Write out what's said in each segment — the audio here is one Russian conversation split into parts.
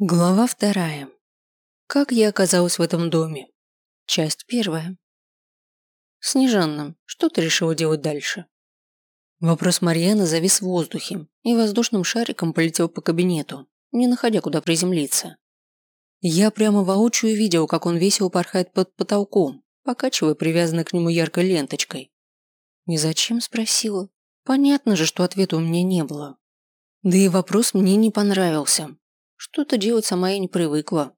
Глава вторая. Как я оказалась в этом доме? Часть первая. Снежанна, что ты решила делать дальше? Вопрос Марьяны завис в воздухе и воздушным шариком полетел по кабинету, не находя куда приземлиться. Я прямо воочию видел, как он весело порхает под потолком, покачивая привязанной к нему яркой ленточкой. И зачем спросила? Понятно же, что ответа у меня не было. Да и вопрос мне не понравился, что-то делать сама я не привыкла.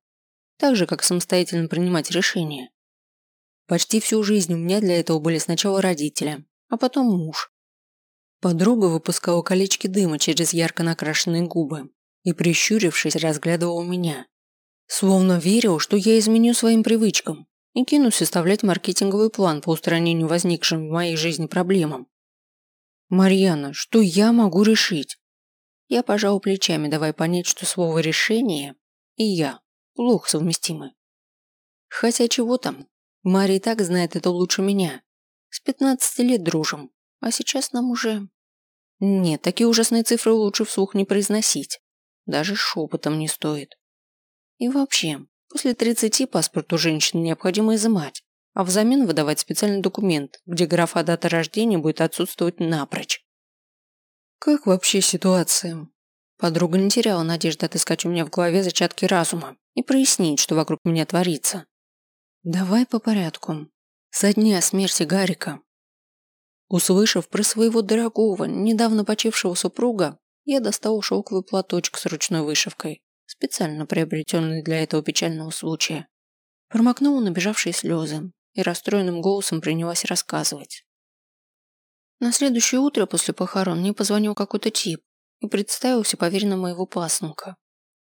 Так же, как самостоятельно принимать решения. Почти всю жизнь у меня для этого были сначала родители, а потом муж. Подруга выпускала колечки дыма через ярко накрашенные губы и, прищурившись, разглядывала меня. Словно верил, что я изменю своим привычкам и кинусь составлять маркетинговый план по устранению возникшим в моей жизни проблемам. «Марьяна, что я могу решить?» Я пожал плечами, давая понять, что слово «решение» и я плохо совместимы. Хотя чего там, Мария и так знает это лучше меня. С 15 лет дружим, а сейчас нам уже... Нет, такие ужасные цифры лучше вслух не произносить. Даже шепотом не стоит. И вообще, после 30 паспорт у женщины необходимо изымать, а взамен выдавать специальный документ, где графа дата рождения будет отсутствовать напрочь. Как вообще ситуация? Подруга не теряла надежды отыскать у меня в голове зачатки разума и прояснить, что вокруг меня творится. Давай по порядку. Со дня смерти Гарика. Услышав про своего дорогого, недавно почившего супруга, я достал шелковый платочек с ручной вышивкой, специально приобретенный для этого печального случая. Промокнула набежавшие слезы и расстроенным голосом принялась рассказывать. На следующее утро после похорон мне позвонил какой-то тип и представился поверенным моего пасынка.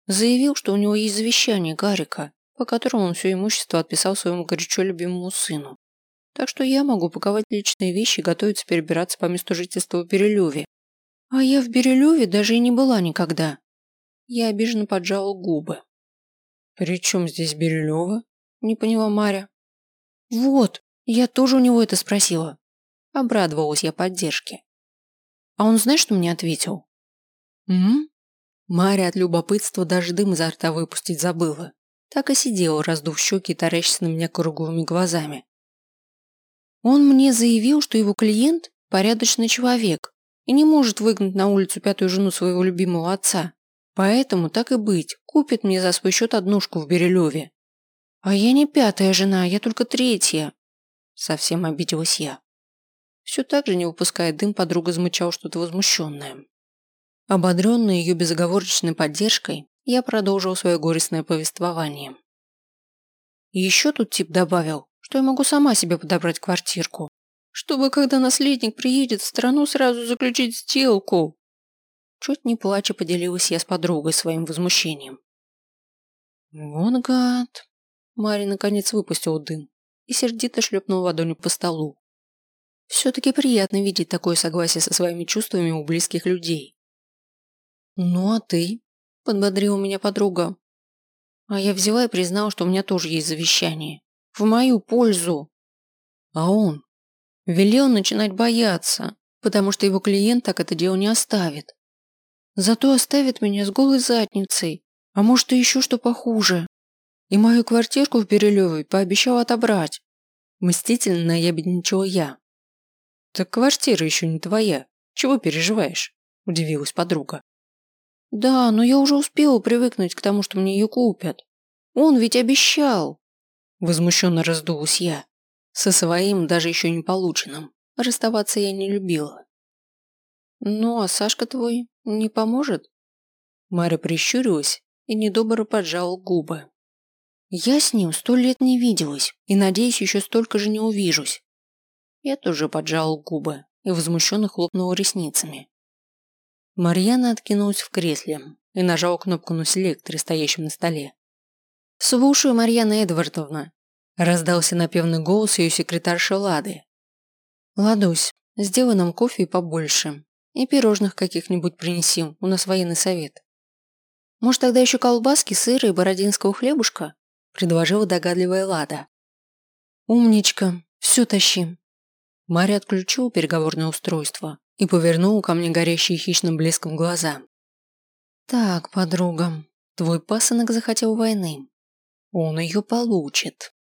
Заявил, что у него есть завещание Гарика, по которому он все имущество отписал своему горячо любимому сыну. Так что я могу паковать личные вещи и готовиться перебираться по месту жительства в Берилюве. А я в Берилюве даже и не была никогда. Я обиженно поджала губы. «При чем здесь Берилева?» – не поняла Маря. «Вот, я тоже у него это спросила. Обрадовалась я поддержке. А он знаешь, что мне ответил? «М?», Мария от любопытства даже дым изо рта выпустить забыла. Так и сидела, раздув щеки и на меня круглыми глазами. Он мне заявил, что его клиент – порядочный человек и не может выгнать на улицу пятую жену своего любимого отца. Поэтому, так и быть, купит мне за свой счет однушку в Берилеве. А я не пятая жена, я только третья. Совсем обиделась я. Все так же, не выпуская дым, подруга замычала что-то возмущенное. Ободренный ее безоговорочной поддержкой, я продолжил свое горестное повествование. еще тут тип добавил, что я могу сама себе подобрать квартирку, чтобы, когда наследник приедет в страну, сразу заключить сделку. Чуть не плача поделилась я с подругой своим возмущением. «Вон гад!» Мария наконец выпустил дым и сердито шлепнул ладонью по столу. Все-таки приятно видеть такое согласие со своими чувствами у близких людей. «Ну а ты?» – подбодрила меня подруга. А я взяла и признала, что у меня тоже есть завещание. В мою пользу. А он велел начинать бояться, потому что его клиент так это дело не оставит. Зато оставит меня с голой задницей, а может и еще что похуже. И мою квартирку в Перелевой пообещал отобрать. Мстительно наябедничала я. «Так квартира еще не твоя. Чего переживаешь?» – удивилась подруга. «Да, но я уже успела привыкнуть к тому, что мне ее купят. Он ведь обещал!» Возмущенно раздулась я. Со своим, даже еще не полученным. Расставаться я не любила. «Ну, а Сашка твой не поможет?» Маря прищурилась и недобро поджала губы. «Я с ним сто лет не виделась и, надеюсь, еще столько же не увижусь. Я тоже поджал губы и возмущенно хлопнул ресницами. Марьяна откинулась в кресле и нажала кнопку на селекторе, стоящем на столе. «Слушаю, Марьяна Эдвардовна», – раздался напевный голос ее секретарши Лады. «Ладусь, сделай нам кофе и побольше, и пирожных каких-нибудь принеси, у нас военный совет». «Может, тогда еще колбаски, сыра и бородинского хлебушка?» – предложила догадливая Лада. «Умничка, все тащи, Мария отключила переговорное устройство и повернула ко мне горящие хищным блеском глаза. «Так, подруга, Твой пасынок захотел войны. Он ее получит.